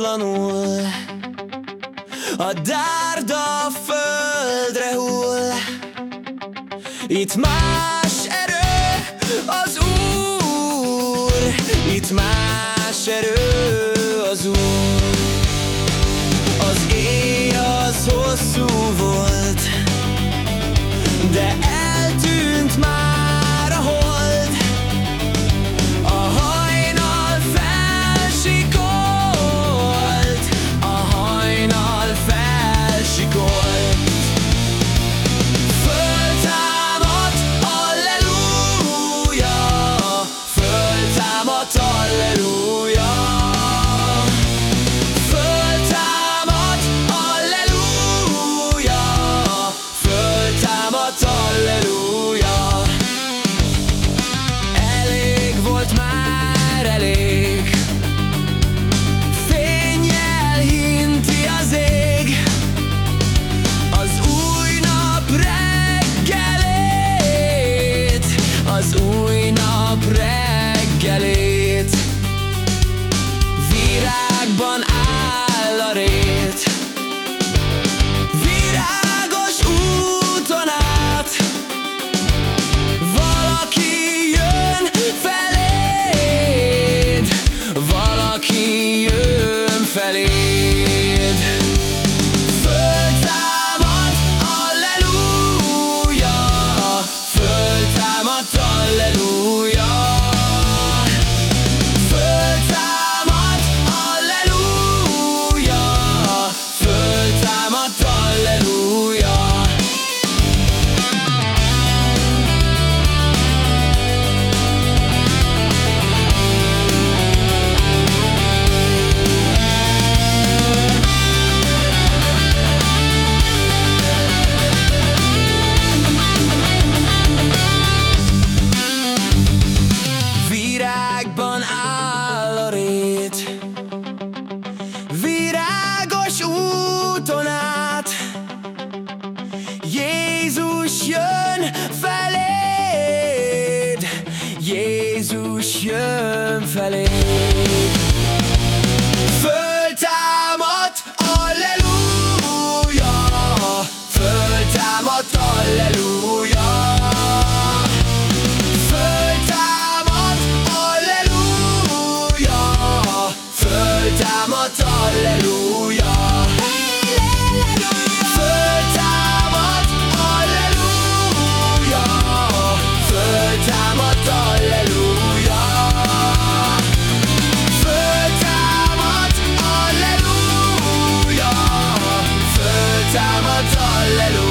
váratlanul A dárda földre hull. Itt más erő az Úr. Itt más erő az Úr. Az éj az hosszú volt De Halleluja. Jézus jön feléd, Jézus jön feléd. Hallelujah.